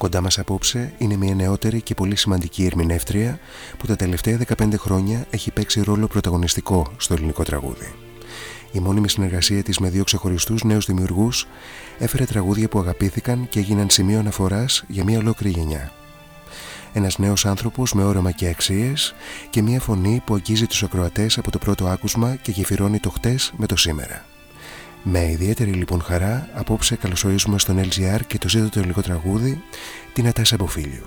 Κοντά μας απόψε είναι μια νεότερη και πολύ σημαντική ερμηνεύτρια που τα τελευταία 15 χρόνια έχει παίξει ρόλο πρωταγωνιστικό στο ελληνικό τραγούδι. Η μόνιμη συνεργασία της με δύο ξεχωριστούς νέους δημιουργούς έφερε τραγούδια που αγαπήθηκαν και έγιναν σημείο αναφοράς για μια ολόκληρη γενιά. Ένας νέος άνθρωπος με όραμα και αξίες και μια φωνή που αγγίζει τους ακροατές από το πρώτο άκουσμα και γεφυρώνει το χτες με το σήμερα. Με ιδιαίτερη λοιπόν χαρά απόψε καλωσορίζουμε στον LGR και το ζήτο το ελληνικό τραγούδι την Ατάσα Αποφίλιου.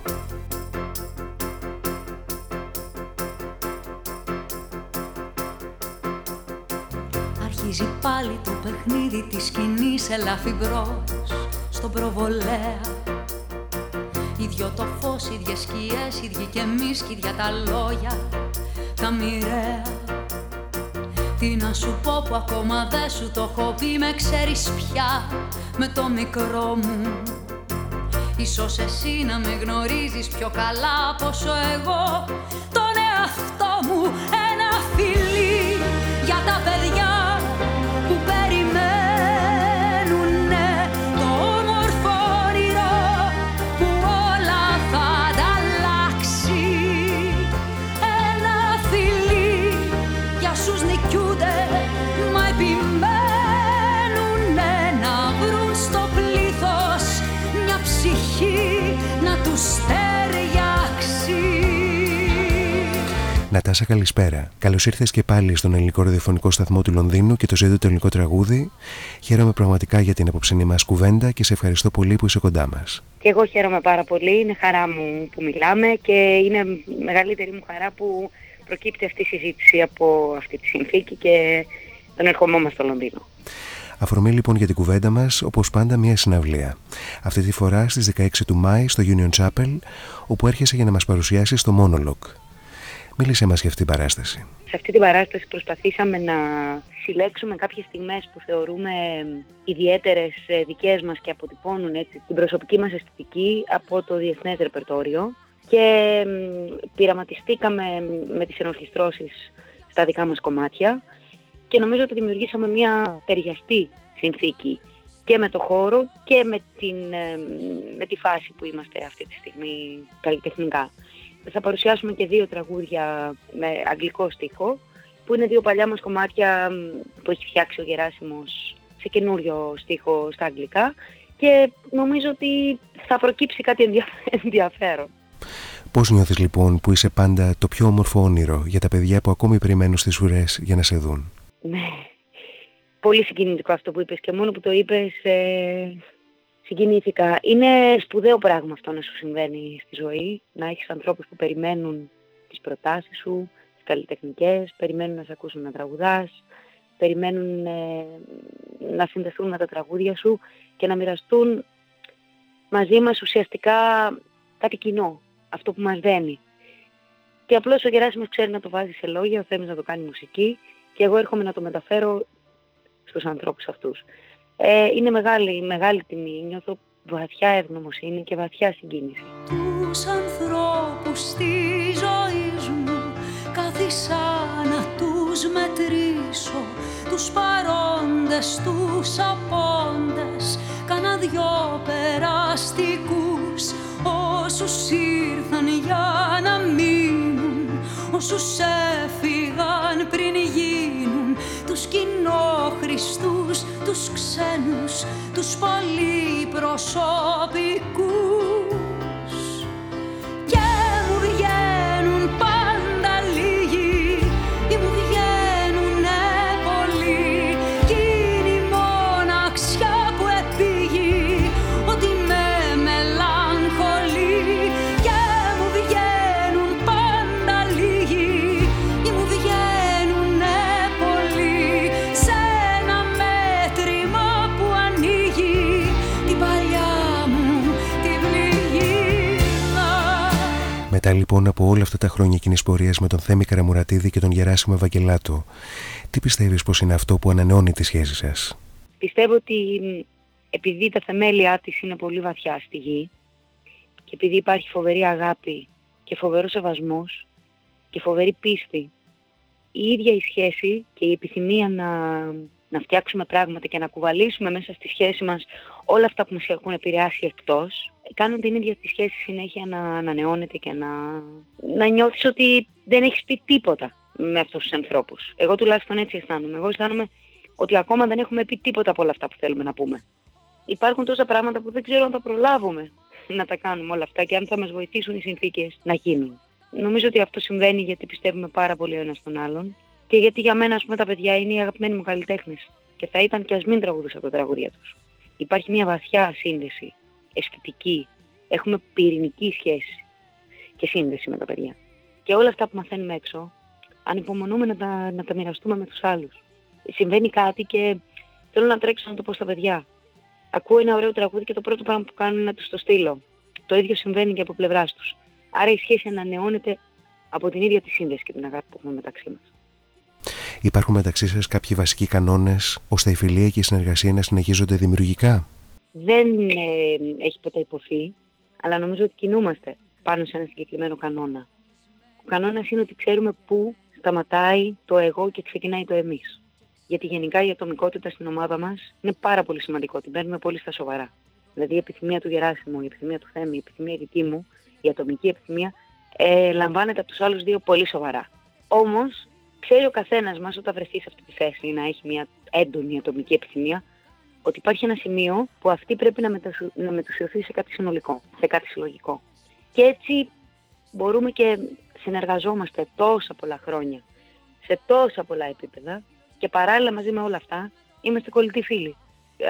Αρχίζει πάλι το παιχνίδι της σκηνής ελαφιμπρός στον προβολέα Ίδιο το φως, ίδιες σκιές, ίδιοι και εμείς κι ίδια τα λόγια τα μοιραία τι να σου πω που ακόμα δεν σου το έχω πει Με ξέρεις πια με το μικρό μου. Ίσως εσύ να με γνωρίζεις πιο καλά από όσο εγώ. Τον εαυτό μου ένα φιλί για τα παιδιά Νατάσα, καλησπέρα. Καλώς ήρθες και πάλι στον ελληνικό ραδιοφωνικό σταθμό του Λονδίνου και το ζήτω το ελληνικό τραγούδι. Χαίρομαι πραγματικά για την απόψηνή μας κουβέντα και σε ευχαριστώ πολύ που είσαι κοντά μας. Και εγώ χαίρομαι πάρα πολύ. Είναι χαρά μου που μιλάμε και είναι μεγαλύτερη μου χαρά που προκύπτει αυτή η συζήτηση από αυτή τη συνθήκη και τον ερχομό μα στο Λονδίνο. Αφορμή λοιπόν για την κουβέντα μας, όπως πάντα, μια συναυλία. Αυτή τη φορά στις 16 του Μάη στο Union Chapel, όπου έρχεσαι για να μας παρουσιάσεις το Monologue. Μίλησε μας για αυτή την παράσταση. Σε αυτή την παράσταση προσπαθήσαμε να συλλέξουμε κάποιες στιγμές που θεωρούμε ιδιαίτερες ε, δικές μας και αποτυπώνουν έτσι, την προσωπική μας αισθητική από το διεθνές ρεπερτόριο. Και πειραματιστήκαμε με τις ενορχιστρώσεις στα δικά μας κομμάτια. Και νομίζω ότι δημιουργήσαμε μια ταιριαστή συνθήκη και με το χώρο και με, την, ε, με τη φάση που είμαστε αυτή τη στιγμή καλλιτεχνικά θα παρουσιάσουμε και δύο τραγούδια με αγγλικό στίχο, που είναι δύο παλιά μας κομμάτια που έχει φτιάξει ο Γεράσιμος σε καινούριο στίχο στα αγγλικά και νομίζω ότι θα προκύψει κάτι ενδιαφέρον. Πώς νιώθεις λοιπόν που είσαι πάντα το πιο όμορφο όνειρο για τα παιδιά που ακόμη περιμένουν στις ουρές για να σε δουν; Ναι, πολύ συγκινητικό αυτό που είπες και μόνο που το είπες ε, συγκινήθηκα. Είναι σπουδαίο πράγμα αυτό να σου συμβαίνει στη ζωή, να έχεις ανθρώπους που περιμένουν τις προτάσεις σου, τις καλλιτεχνικές, περιμένουν να σε ακούσουν να τραγουδάς, περιμένουν ε, να συνδεθούν με τα τραγούδια σου και να μοιραστούν μαζί μας ουσιαστικά κάτι κοινό, αυτό που μας δένει. Και απλώς ο Γεράσιμος ξέρει να το βάζει σε λόγια, ο Θέμης να το κάνει μουσική και εγώ έρχομαι να το μεταφέρω στους ανθρώπους αυτούς. Ε, είναι μεγάλη, μεγάλη τιμή. Νιώθω βαθιά ευγνωμοσύνη και βαθιά συγκίνηση. Τους ανθρώπους στη ζωή μου κάθισα να τους μετρήσω τους παρόντες, τους απόντες κάνα δυο περαστικούς όσους ήρθαν για να μείνουν όσους έφυγαν πριν γίνουν τους κοινόχρηστούς, τους ξένους, τους πολυπροσωπικούς Μετά λοιπόν από όλα αυτά τα χρόνια κοινής πορείας με τον Θέμη Καραμουρατίδη και τον Γεράσιμο Ευαγγελάτο, τι πιστεύεις πως είναι αυτό που ανανεώνει τη σχέση σας, Πιστεύω ότι επειδή τα θεμέλια της είναι πολύ βαθιά στη γη και επειδή υπάρχει φοβερή αγάπη και φοβερός σεβασμός και φοβερή πίστη, η ίδια η σχέση και η επιθυμία να, να φτιάξουμε πράγματα και να κουβαλήσουμε μέσα στη σχέση μας όλα αυτά που μας έχουν επηρεάσει εκτός, κάνουν την ίδια τη σχέση συνέχεια να ανανεώνεται και να, να νιώθεις ότι δεν έχεις πει τίποτα με αυτούς τους ανθρώπους. Εγώ τουλάχιστον έτσι αισθάνομαι. Εγώ αισθάνομαι ότι ακόμα δεν έχουμε πει τίποτα από όλα αυτά που θέλουμε να πούμε. Υπάρχουν τόσα πράγματα που δεν ξέρω αν θα προλάβουμε να τα κάνουμε όλα αυτά και αν θα μας βοηθήσουν οι συνθήκες να γίνουν. Νομίζω ότι αυτό συμβαίνει γιατί πιστεύουμε πάρα πολύ ο ένας τον άλλον και γιατί για μένα ας πούμε τα παιδιά είναι οι αγαπημένοι μου καλλιτέχνες και θα ήταν και ας μην τραγουδούσα τα τραγούδια τους. Υπάρχει μια βαθιά σύνδεση, αισθητική, έχουμε πυρηνική σχέση και σύνδεση με τα παιδιά. Και όλα αυτά που μαθαίνουμε έξω, ανυπομονούμε να τα, να τα μοιραστούμε με τους άλλους. Συμβαίνει κάτι και θέλω να τρέξω να το πω στα παιδιά. Ακούω ένα ωραίο τραγούδι και το πρώτο πράγμα που κάνω είναι να τους το στείλω. Το ίδιο συμβαίνει και από πλευράς τους. Άρα η σχέση ανανεώνεται από την ίδια τη σύνδεση και την αγάπη που έχουμε μεταξύ μας. Υπάρχουν μεταξύ σας κάποιοι βασικοί κανόνες ώστε η φιλία και η συνεργασία να συνεχίζονται δημιουργικά; Δεν ε, έχει ποτέ υποθεί, αλλά νομίζω ότι κινούμαστε πάνω σε ένα συγκεκριμένο κανόνα. Ο κανόνας είναι ότι ξέρουμε πού σταματάει το εγώ και ξεκινάει το εμείς. Γιατί γενικά η ατομικότητα στην ομάδα μας είναι πάρα πολύ σημαντικό, την παίρνουμε πολύ στα σοβαρά. Δηλαδή η επιθυμία του Γεράσιμου, η επιθυμία του Θέμη, η επιθυμία δική μου, η ατομική επιθυμία, ε, λαμβάνεται από τους άλλους δύο πολύ σοβαρά. Όμως ξέρει ο καθένας μας όταν βρεθεί σε αυτή τη θέση να έχει μια έντονη ατομική επιθυμία, ότι υπάρχει ένα σημείο που αυτή πρέπει να, μετασου... να μετουσιωθεί σε κάτι συνολικό, σε κάτι συλλογικό. Και έτσι μπορούμε και συνεργαζόμαστε τόσα πολλά χρόνια, σε τόσα πολλά επίπεδα και παράλληλα μαζί με όλα αυτά είμαστε κολλητοί φίλοι,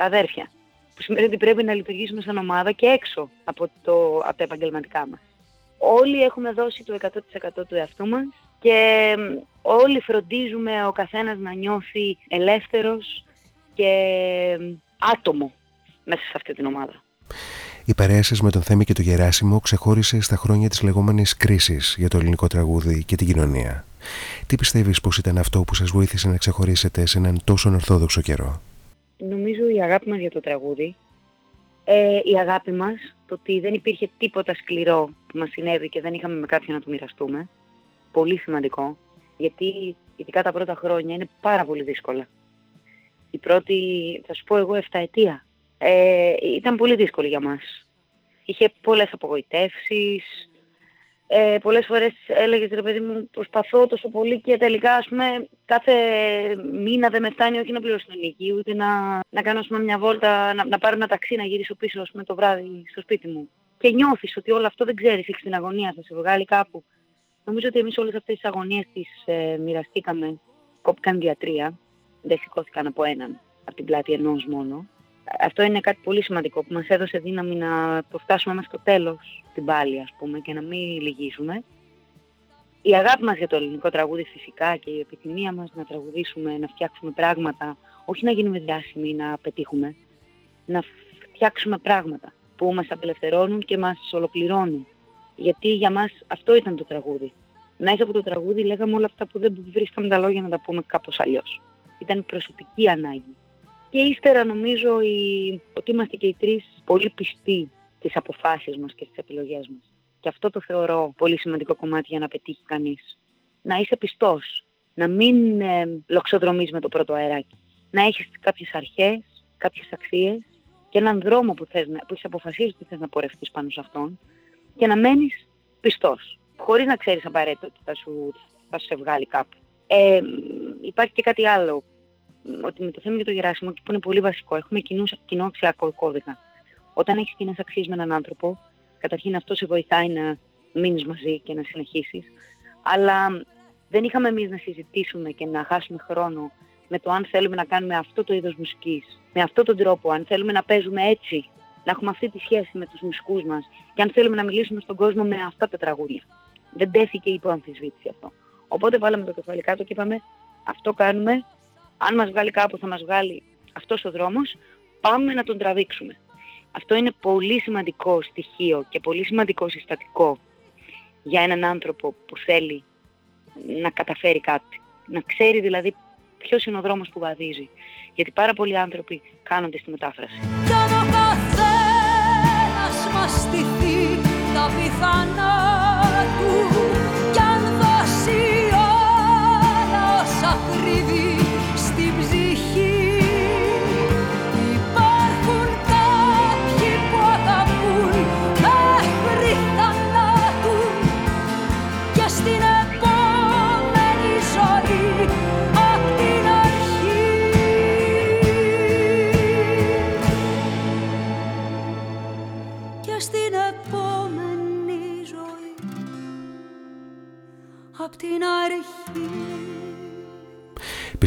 αδέρφια. Που σημαίνει ότι πρέπει να λειτουργήσουμε σαν ομάδα και έξω από, το, από τα επαγγελματικά μας. Όλοι έχουμε δώσει το 100% του εαυτού μας και όλοι φροντίζουμε ο καθένας να νιώθει ελεύθερος και άτομο μέσα σε αυτή την ομάδα. Η παρέα σας με τον Θέμη και τον Γεράσιμο ξεχώρισε στα χρόνια της λεγόμενης κρίσης για το ελληνικό τραγούδι και την κοινωνία. Τι πιστεύεις πως ήταν αυτό που σας βοήθησε να ξεχωρίσετε σε έναν τόσο ορθόδοξο καιρό; Νομίζω η αγάπη μας για το τραγούδι, ε, η αγάπη μας, το ότι δεν υπήρχε τίποτα σκληρό που μας συνέβη και δεν είχαμε με κάποιον να το μοιραστούμε, πολύ σημαντικό, γιατί ειδικά τα πρώτα χρόνια είναι πάρα πολύ δύσκολα. Η πρώτη, θα σου πω εγώ, 7 ετία, ε, ήταν πολύ δύσκολη για μας. Είχε πολλές απογοητεύσεις, ε, πολλές φορές έλεγες ρε παιδί μου προσπαθώ τόσο πολύ και τελικά ας πούμε κάθε μήνα δεν με φτάνει όχι να πληρώσω την ηλικία ούτε να, να κάνω ας πούμε, μια βόλτα, να, να πάρω ένα ταξί να γυρίσω πίσω ας πούμε, το βράδυ στο σπίτι μου. Και νιώθεις ότι όλο αυτό δεν ξέρεις, έχεις την αγωνία, θα σε βγάλει κάπου. Νομίζω ότι εμείς όλες αυτές τις αγωνίες τις ε, μοιραστήκαμε, κόπηκαν διατρία, δεν σηκώθηκαν από έναν, από την πλάτη ενός μόνο. Αυτό είναι κάτι πολύ σημαντικό που μας έδωσε δύναμη να το φτάσουμε μέχρι το τέλος την πάλη ας πούμε και να μην λυγίζουμε. Η αγάπη μας για το ελληνικό τραγούδι φυσικά και η επιθυμία μας να τραγουδήσουμε, να φτιάξουμε πράγματα, όχι να γίνουμε διάσημοι, να πετύχουμε, να φτιάξουμε πράγματα που μας απελευθερώνουν και μας ολοκληρώνουν. Γιατί για μας αυτό ήταν το τραγούδι. Μέσα από το τραγούδι λέγαμε όλα αυτά που δεν βρίσκαμε τα λόγια να τα πούμε κάπως αλλιώς. Ήταν προσωπική ανάγκη. Και ύστερα νομίζω η... ότι είμαστε και οι τρεις πολύ πιστοί στις αποφάσεις μας και στις επιλογές μας. Και αυτό το θεωρώ πολύ σημαντικό κομμάτι για να πετύχει κανείς. Να είσαι πιστός. Να μην ε, λοξοδρομείς με το πρώτο αεράκι. Να έχεις κάποιες αρχές, κάποιες αξίες και έναν δρόμο που, θες, που έχεις αποφασίσει ότι θες να πορευτείς πάνω σε αυτόν και να μένεις πιστός. Χωρίς να ξέρεις απαραίτητα ότι θα σου, θα σου σε βγάλει κάπου. Ε, υπάρχει και κάτι άλλο ότι με το θέμα για το Γεράσιμο, που είναι πολύ βασικό, έχουμε κοινούς, κοινό αξιακό κώδικα. Όταν έχεις κοινές αξίες με έναν άνθρωπο, καταρχήν αυτό σε βοηθάει να μείνεις μαζί και να συνεχίσεις. Αλλά δεν είχαμε εμείς να συζητήσουμε και να χάσουμε χρόνο με το αν θέλουμε να κάνουμε αυτό το είδος μουσικής, με αυτόν τον τρόπο, αν θέλουμε να παίζουμε έτσι, να έχουμε αυτή τη σχέση με τους μουσικούς μας και αν θέλουμε να μιλήσουμε στον κόσμο με αυτά τα τραγούδια. Δεν τέθηκε υπό αμφισβήτηση αυτό. Οπότε βάλαμε το κεφάλι κάτω και είπαμε αυτό κάνουμε αν μας βγάλει κάπου θα μας βγάλει αυτός ο δρόμος, πάμε να τον τραβήξουμε. Αυτό είναι πολύ σημαντικό στοιχείο και πολύ σημαντικό συστατικό για έναν άνθρωπο που θέλει να καταφέρει κάτι. Να ξέρει δηλαδή ποιος είναι ο δρόμος που βαδίζει. Γιατί πάρα πολλοί άνθρωποι κάνονται στη μετάφραση. μας τα πιθανά του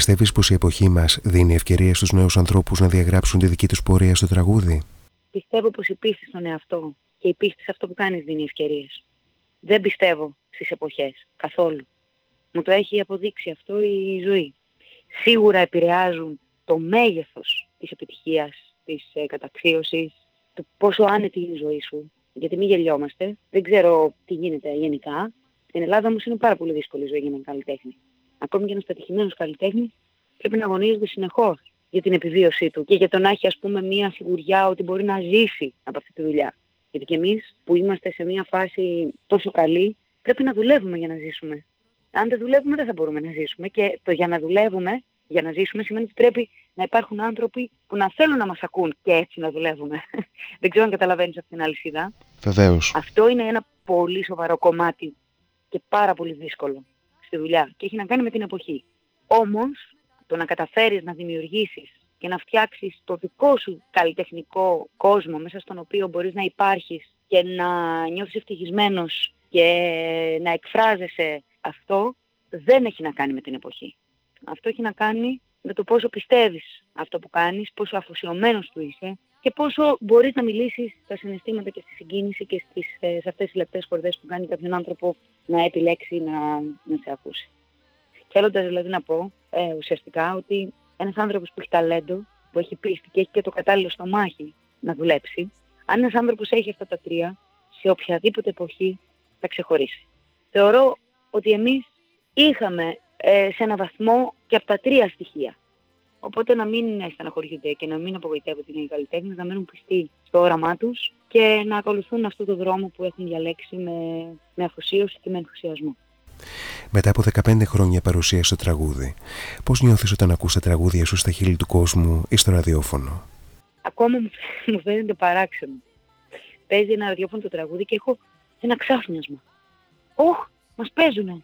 Πιστεύεις πως η εποχή μας δίνει ευκαιρία στους νέους ανθρώπους να διαγράψουν τη δική τους πορεία στο τραγούδι; Πιστεύω πως η πίστη στον εαυτό και η πίστη σε αυτό που κάνεις δίνει ευκαιρίες. Δεν πιστεύω στις εποχές καθόλου. Μου το έχει αποδείξει αυτό η ζωή. Σίγουρα επηρεάζουν το μέγεθος της επιτυχίας, της ε, καταξίωσης, το πόσο άνετη είναι η ζωή σου. Γιατί μην γελιόμαστε. Δεν ξέρω τι γίνεται γενικά. Στην Ελλάδα όμως είναι πάρα πολύ δύσκολη η ζωή για έναν καλλιτέχνη. Ακόμη και ένας πετυχημένος καλλιτέχνης πρέπει να αγωνίζεται συνεχώς για την επιβίωσή του και για το να έχει ας πούμε μια σιγουριά ότι μπορεί να ζήσει από αυτή τη δουλειά. Γιατί και εμείς που είμαστε σε μια φάση τόσο καλή πρέπει να δουλεύουμε για να ζήσουμε. Αν δεν δουλεύουμε δεν θα μπορούμε να ζήσουμε και το για να δουλεύουμε, για να ζήσουμε σημαίνει ότι πρέπει να υπάρχουν άνθρωποι που να θέλουν να μας ακούν και έτσι να δουλεύουμε. δεν ξέρω αν καταλαβαίνεις αυτήν την αλυσίδα. Βεβαίως. Αυτό είναι ένα πολύ σοβαρό κομμάτι και πάρα πολύ δύσκολο στη δουλειά και έχει να κάνει με την εποχή. Όμως, το να καταφέρεις να δημιουργήσεις και να φτιάξεις το δικό σου καλλιτεχνικό κόσμο μέσα στον οποίο μπορείς να υπάρχεις και να νιώθεις ευτυχισμένος και να εκφράζεσαι αυτό δεν έχει να κάνει με την εποχή. Αυτό έχει να κάνει με το πόσο πιστεύεις αυτό που κάνεις, πόσο αφοσιωμένος του είσαι και πόσο μπορείς να μιλήσεις στα συναισθήματα και στη συγκίνηση και στις, ε, σε αυτές τις λεπτές χορδές που κάνει κάποιον άνθρωπο να επιλέξει να, να σε ακούσει. Θέλοντας δηλαδή να πω ε, ουσιαστικά ότι ένας άνθρωπος που έχει ταλέντο, που έχει πίστη και έχει και το κατάλληλο στομάχι να δουλέψει, αν ένας άνθρωπος έχει αυτά τα τρία, σε οποιαδήποτε εποχή θα ξεχωρίσει. Θεωρώ ότι εμείς είχαμε ε, σε ένα βαθμό και από τα τρία στοιχεία. Οπότε να μην στεναχωριούνται και να μην απογοητεύονται οι καλλιτέχνες, να μένουν πιστοί στο όραμά τους και να ακολουθούν αυτό το δρόμο που έχουν διαλέξει με, με αφοσίωση και με ενθουσιασμό. Μετά από 15 χρόνια παρουσίας στο τραγούδι, πώς νιώθεις όταν ακούς τα τραγούδια σου στα χείλη του κόσμου ή στο ραδιόφωνο; Ακόμα μου φαίνεται παράξενο. Παίζει ένα ραδιόφωνο το τραγούδι και έχω ένα ξάφνιασμα. Όχ, μας παίζουνε.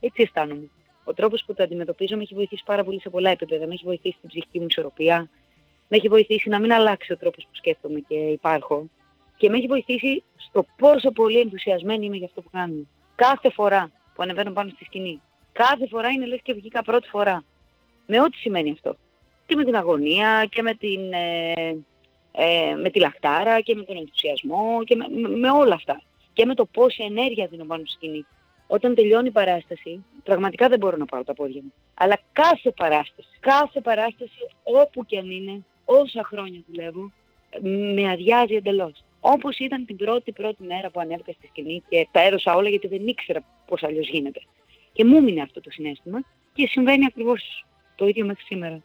Έτσι αισθάνομαι ο τρόπος που το αντιμετωπίζω με έχει βοηθήσει πάρα πολύ σε πολλά επίπεδα. Με έχει βοηθήσει στην ψυχική μου ισορροπία, με έχει βοηθήσει να μην αλλάξει ο τρόπος που σκέφτομαι και υπάρχω και με έχει βοηθήσει στο πόσο πολύ ενθουσιασμένη είμαι για αυτό που κάνω. Κάθε φορά που ανεβαίνω πάνω στη σκηνή, κάθε φορά είναι λες και βγήκα πρώτη φορά. Με ό,τι σημαίνει αυτό. Και με την αγωνία και με την, ε, ε, με τη λαχτάρα και με τον ενθουσιασμό και με, με, με όλα αυτά. Και με το πόση ενέργεια δίνω πάνω στη σκηνή όταν τελειώνει η παράσταση, πραγματικά δεν μπορώ να πάρω τα πόδια μου. Αλλά κάθε παράσταση, κάθε παράσταση, όπου και αν είναι, όσα χρόνια δουλεύω, με αδειάζει εντελώς. Όπως ήταν την πρώτη πρώτη μέρα που ανέβηκα στη σκηνή και τα έδωσα όλα γιατί δεν ήξερα πώς αλλιώς γίνεται. Και μου έμεινε αυτό το συνέστημα και συμβαίνει ακριβώς το ίδιο μέχρι σήμερα.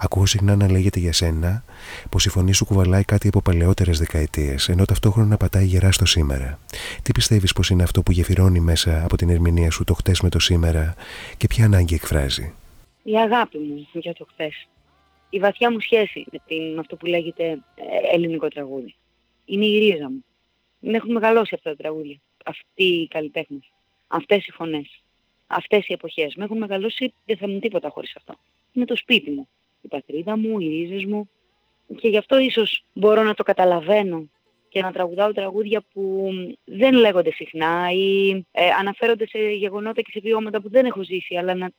Ακούω συχνά να λέγεται για σένα πως η φωνή σου κουβαλάει κάτι από παλαιότερες δεκαετίες, ενώ ταυτόχρονα πατάει γερά στο σήμερα. Τι πιστεύεις πως είναι αυτό που γεφυρώνει μέσα από την ερμηνεία σου το χτες με το σήμερα και ποια ανάγκη εκφράζει; Η αγάπη μου για το χθε. Η βαθιά μου σχέση με, την, αυτό που λέγεται ε, ελληνικό τραγούδι. Είναι η ρίζα μου. Με έχουν μεγαλώσει αυτά τα τραγούδια. Αυτοί οι καλλιτέχνες. Αυτές οι φωνές. Αυτές οι εποχές. Με έχουν μεγαλώσει, δεν θα μου τίποτα χωρίς αυτό. Είναι το σπίτι μου η πατρίδα μου, οι ρίζες μου και γι' αυτό ίσως μπορώ να το καταλαβαίνω και να τραγουδάω τραγούδια που δεν λέγονται συχνά ή ε, αναφέρονται σε γεγονότα και σε βιώματα που δεν έχω ζήσει, αλλά να,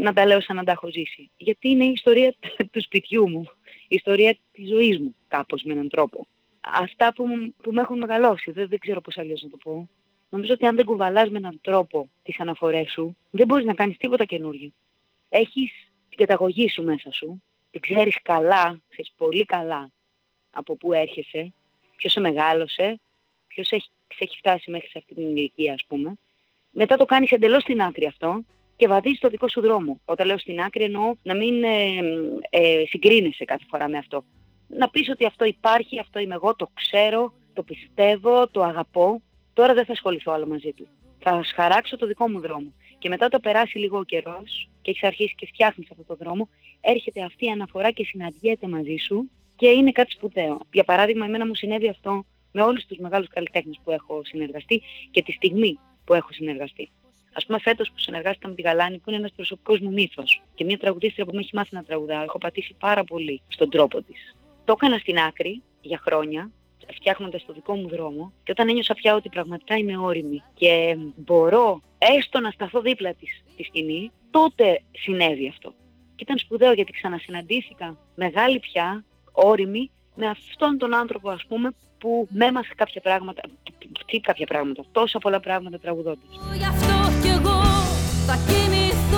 να τα λέω σαν να τα έχω ζήσει. Γιατί είναι η ιστορία του σπιτιού μου, η ιστορία της ζωής μου κάπως με έναν τρόπο. Αυτά που, που με έχουν μεγαλώσει, δεν, δεν ξέρω πώς αλλιώς να το πω. Νομίζω ότι αν δεν κουβαλάς με έναν τρόπο τις αναφορές σου, δεν μπορείς να κάνεις τίποτα καινούργιο. Έχεις την καταγωγή σου μέσα σου, την ξέρεις καλά, ξέρεις πολύ καλά από πού έρχεσαι, ποιος σε μεγάλωσε, ποιος έχει, έχει φτάσει μέχρι σε αυτή την ηλικία ας πούμε. Μετά το κάνεις εντελώς στην άκρη αυτό και βαδίζεις το δικό σου δρόμο. Όταν λέω στην άκρη εννοώ να μην ε, ε, συγκρίνεσαι κάθε φορά με αυτό. Να πεις ότι αυτό υπάρχει, αυτό είμαι εγώ, το ξέρω, το πιστεύω, το αγαπώ. Τώρα δεν θα ασχοληθώ άλλο μαζί του. Θα χαράξω το δικό μου δρόμο. Και μετά το περάσει λίγο ο καιρός και έχεις αρχίσει και φτιάχνεις αυτό το δρόμο, έρχεται αυτή η αναφορά και συναντιέται μαζί σου και είναι κάτι σπουδαίο. Για παράδειγμα, εμένα μου συνέβη αυτό με όλους τους μεγάλους καλλιτέχνες που έχω συνεργαστεί και τη στιγμή που έχω συνεργαστεί. Α πούμε, φέτος που συνεργάστηκα με τη Γαλάνη, που είναι ένας προσωπικός μου μύθος και μια τραγουδίστρια που με έχει μάθει να τραγουδάω, έχω πατήσει πάρα πολύ στον τρόπο της. Το έκανα στην άκρη για χρόνια φτιάχνοντας το δικό μου δρόμο και όταν ένιωσα πια ότι πραγματικά είμαι όρημη και μπορώ έστω να σταθώ δίπλα της στη σκηνή, τότε συνέβη αυτό. Και ήταν σπουδαίο γιατί ξανασυναντήθηκα μεγάλη πια, όρημη, με αυτόν τον άνθρωπο ας πούμε που με έμαθε κάποια πράγματα, τι κάποια πράγματα, τόσα πολλά πράγματα τραγουδώντας. Γι' αυτό κι εγώ θα Πώς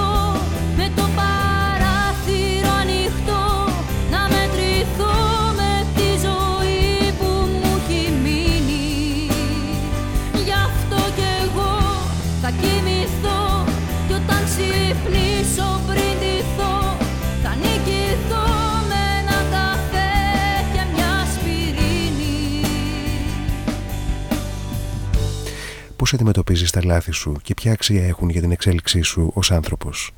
αντιμετωπίζεις τα λάθη σου και ποια αξία έχουν για την εξέλιξή σου ως άνθρωπος;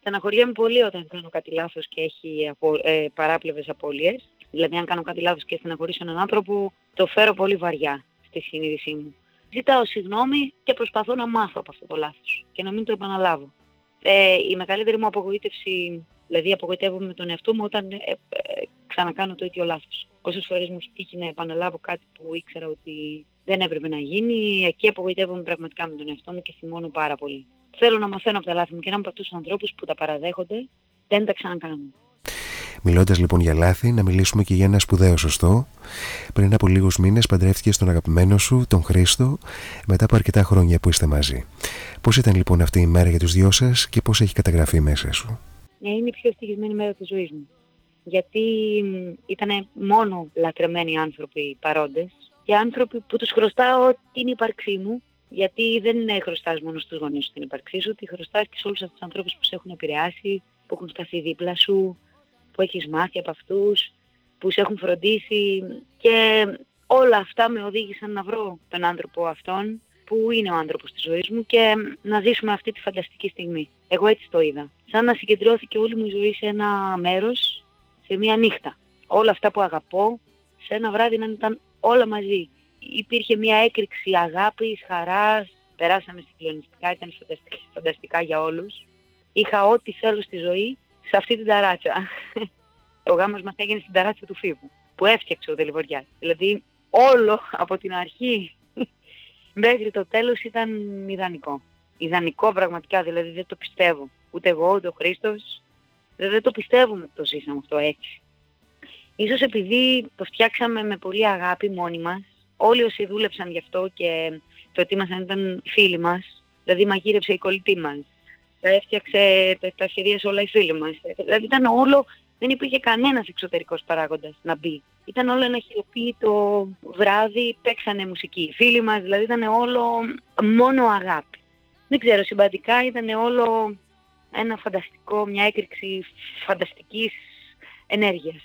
Στεναχωριέμαι πολύ όταν κάνω κάτι λάθος και έχει απο, ε, παράπλευρες απώλειες. Δηλαδή αν κάνω κάτι λάθος και στεναχωρήσω έναν άνθρωπο, το φέρω πολύ βαριά στη συνείδησή μου. Ζητάω συγγνώμη και προσπαθώ να μάθω από αυτό το λάθος και να μην το επαναλάβω. Ε, η μεγαλύτερη μου απογοήτευση, δηλαδή απογοητεύομαι με τον εαυτό μου όταν ε, ε, ξανακάνω το ίδιο λάθος. Όσες φορές μου τύχει να επαναλάβω κάτι που ήξερα ότι δεν έπρεπε να γίνει. Εκεί απογοητεύομαι πραγματικά με τον εαυτό μου και θυμώνω πάρα πολύ. Θέλω να μαθαίνω από τα λάθη μου και να είμαι από αυτούς τους ανθρώπους που τα παραδέχονται, δεν τα ξανακάνουν. Μιλώντας λοιπόν για λάθη, να μιλήσουμε και για ένα σπουδαίο σωστό. Πριν από λίγους μήνες παντρεύτηκε τον αγαπημένο σου, τον Χρήστο, μετά από αρκετά χρόνια που είστε μαζί. Πώς ήταν λοιπόν αυτή η μέρα για τους δυο σας και πώς έχει καταγραφεί μέσα σου; Ναι, είναι η πιο ευτυχισμένη μέρα της ζωής μου. Γιατί ήταν μόνο λατρεμένοι άνθρωποι παρόντες για άνθρωποι που τους χρωστάω την ύπαρξή μου, γιατί δεν χρωστάς μόνο στους γονείς σου την ύπαρξή σου, τη χρωστάς και σε όλους αυτούς τους ανθρώπους που σε έχουν επηρεάσει, που έχουν σταθεί δίπλα σου, που έχεις μάθει από αυτούς, που σε έχουν φροντίσει και όλα αυτά με οδήγησαν να βρω τον άνθρωπο αυτόν που είναι ο άνθρωπος της ζωής μου και να ζήσουμε αυτή τη φανταστική στιγμή. Εγώ έτσι το είδα. Σαν να συγκεντρώθηκε όλη μου η ζωή σε ένα μέρος, σε μία νύχτα. Όλα αυτά που αγαπώ, σε ένα βράδυ να ήταν όλα μαζί. Υπήρχε μια έκρηξη αγάπης, χαράς, περάσαμε συγκλονιστικά, ήταν φανταστικά για όλους. Είχα ό,τι θέλω στη ζωή σε αυτή την ταράτσα. Ο γάμος μας έγινε στην ταράτσα του Φίβου, που έφτιαξε ο Δελιβοριάς. Δηλαδή όλο από την αρχή μέχρι το τέλος ήταν ιδανικό. Ιδανικό πραγματικά, δηλαδή δεν το πιστεύω. Ούτε εγώ, ούτε ο Χρήστος. Δεν, το πιστεύουμε ότι το ζήσαμε αυτό έτσι. Ίσως επειδή το φτιάξαμε με πολύ αγάπη μόνοι μας, όλοι όσοι δούλεψαν γι' αυτό και το ετοίμασαν ήταν φίλοι μας, δηλαδή μαγείρεψε η κολλητή μας, τα έφτιαξε, τα σχεδίασε όλα οι φίλοι μας. Δηλαδή ήταν όλο, δεν υπήρχε κανένας εξωτερικός παράγοντας να μπει. Ήταν όλο ένα χειροποίητο βράδυ, παίξανε μουσική οι φίλοι μας, δηλαδή ήταν όλο μόνο αγάπη. Δεν ξέρω, συμπαντικά ήταν όλο ένα φανταστικό, μια έκρηξη φανταστικής ενέργειας.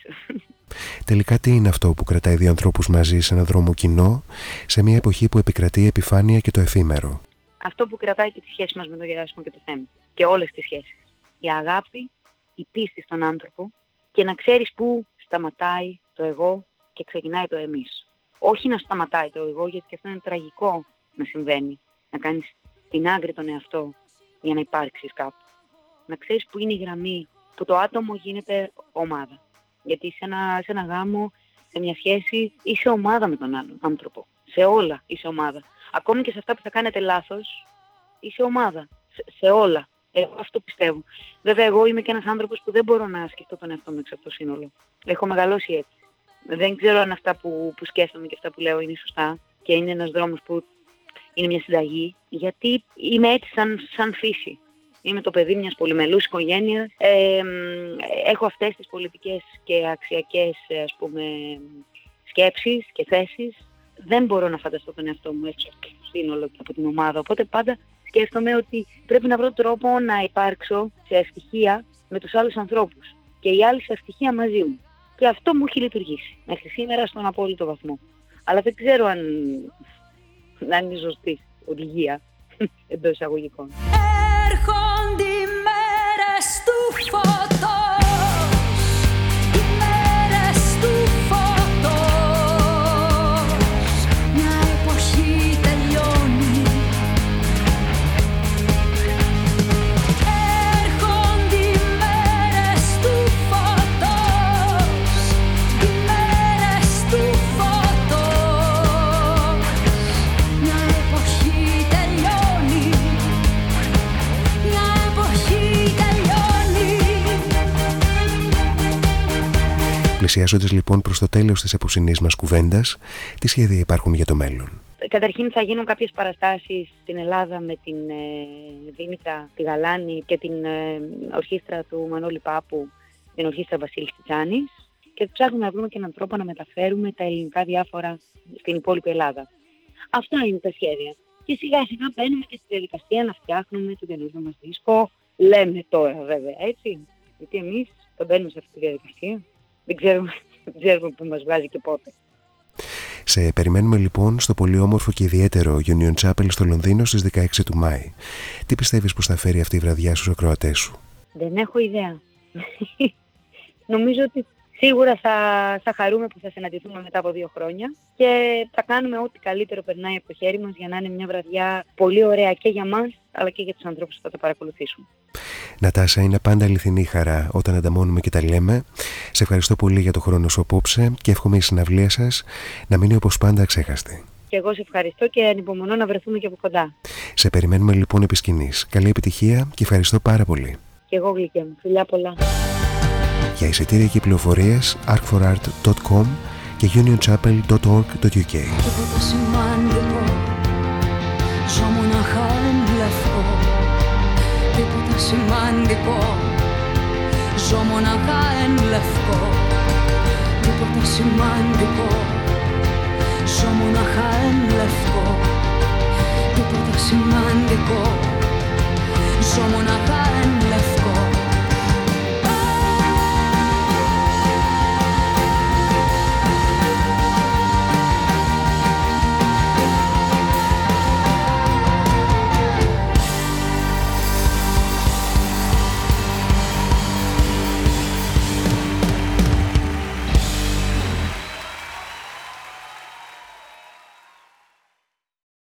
Τελικά τι είναι αυτό που κρατάει δύο ανθρώπους μαζί σε ένα δρόμο κοινό, σε μια εποχή που επικρατεί η επιφάνεια και το εφήμερο; Αυτό που κρατάει και τη σχέση μας με τον Γεράσιμο και το θέμα. Και όλες τις σχέσεις. Η αγάπη, η πίστη στον άνθρωπο και να ξέρεις πού σταματάει το εγώ και ξεκινάει το εμείς. Όχι να σταματάει το εγώ γιατί αυτό είναι τραγικό να συμβαίνει. Να κάνεις την άγκρη τον εαυτό για να υπάρξεις κάπου. Να ξέρεις πού είναι η γραμμή που το άτομο γίνεται ομάδα. Γιατί σε ένα, σε ένα γάμο, σε μια σχέση, είσαι ομάδα με τον άλλον άνθρωπο. Σε όλα είσαι ομάδα. Ακόμη και σε αυτά που θα κάνετε λάθος, είσαι ομάδα. Σε, όλα. Εγώ αυτό πιστεύω. Βέβαια, εγώ είμαι και ένας άνθρωπος που δεν μπορώ να σκεφτώ τον εαυτό μου έξω από το σύνολο. Έχω μεγαλώσει έτσι. Δεν ξέρω αν αυτά που, που σκέφτομαι και αυτά που λέω είναι σωστά και είναι ένας δρόμος που είναι μια συνταγή, γιατί είμαι έτσι σαν, σαν φύση. Είμαι το παιδί μιας πολυμελούς οικογένειας. Ε, έχω αυτές τις πολιτικές και αξιακές ας πούμε, σκέψεις και θέσεις. Δεν μπορώ να φανταστώ τον εαυτό μου έτσι από το σύνολο και από την ομάδα. Οπότε πάντα σκέφτομαι ότι πρέπει να βρω τρόπο να υπάρξω σε ευτυχία με τους άλλους ανθρώπους. Και οι άλλοι σε ευτυχία μαζί μου. Και αυτό μου έχει λειτουργήσει μέχρι σήμερα στον απόλυτο βαθμό. Αλλά δεν ξέρω αν, αν είναι σωστή οδηγία εντός εισαγωγικών. Έρχονται μέρες του φωτός Πλησιάζοντας λοιπόν προς το τέλος της απόψινής μας κουβέντας, τι σχέδια υπάρχουν για το μέλλον; Καταρχήν θα γίνουν κάποιες παραστάσεις στην Ελλάδα με την ε, Δήμητρα τη Γαλάνη και την ε, ορχήστρα του Μανώλη Πάπου, την ορχήστρα Βασίλης Τιτσάνης και ψάχνουμε να βρούμε και έναν τρόπο να μεταφέρουμε τα ελληνικά διάφορα στην υπόλοιπη Ελλάδα. Αυτά είναι τα σχέδια. Και σιγά σιγά μπαίνουμε και στη διαδικασία να φτιάχνουμε το καινούργιο μας δίσκο. Λέμε τώρα βέβαια έτσι, γιατί εμείς το μπαίνουμε σε αυτή τη διαδικασία. Δεν ξέρουμε, δεν ξέρουμε που μας βγάζει και πότε. Σε περιμένουμε λοιπόν στο πολύ όμορφο και ιδιαίτερο Union Chapel στο Λονδίνο στις 16 του Μάη. Τι πιστεύεις πως θα φέρει αυτή η βραδιά στους ακροατές σου; Δεν έχω ιδέα. Νομίζω ότι σίγουρα θα, θα χαρούμε που θα συναντηθούμε μετά από δύο χρόνια και θα κάνουμε ό,τι καλύτερο περνάει από το χέρι μας για να είναι μια βραδιά πολύ ωραία και για μας αλλά και για τους ανθρώπους που θα τα παρακολουθήσουν. Νατάσα, είναι πάντα αληθινή χαρά όταν ανταμώνουμε και τα λέμε. Σε ευχαριστώ πολύ για το χρόνο σου απόψε και εύχομαι η συναυλία σας να μείνει όπως πάντα ξέχαστη. Και εγώ σε ευχαριστώ και ανυπομονώ να βρεθούμε και από κοντά. Σε περιμένουμε λοιπόν επί σκηνής. Καλή επιτυχία και ευχαριστώ πάρα πολύ. Και εγώ γλυκέ μου. Φιλιά πολλά. Για εισιτήρια και πληροφορίες artforart.com και unionchapel.org.uk σημαντικό. Ζω μοναχά εν λευκό. Τίποτα σημαντικό. Ζω μοναχά εν λευκό. Τίποτα σημαντικό. Ζω μοναχά εν